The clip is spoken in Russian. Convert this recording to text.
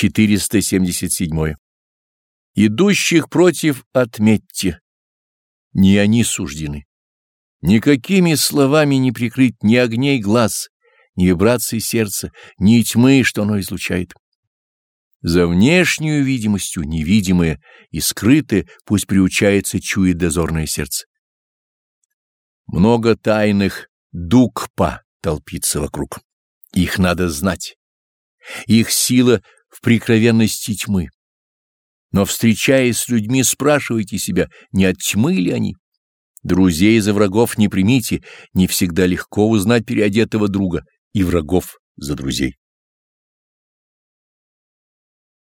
477. Идущих против отметьте. Не они суждены. Никакими словами не прикрыть ни огней глаз, ни вибраций сердца, ни тьмы, что оно излучает. За внешнюю видимостью невидимое и скрытое пусть приучается чует дозорное сердце. Много тайных дукпа толпится вокруг. Их надо знать. Их сила в прикровенности тьмы. Но, встречаясь с людьми, спрашивайте себя, не от тьмы ли они? Друзей за врагов не примите, не всегда легко узнать переодетого друга и врагов за друзей.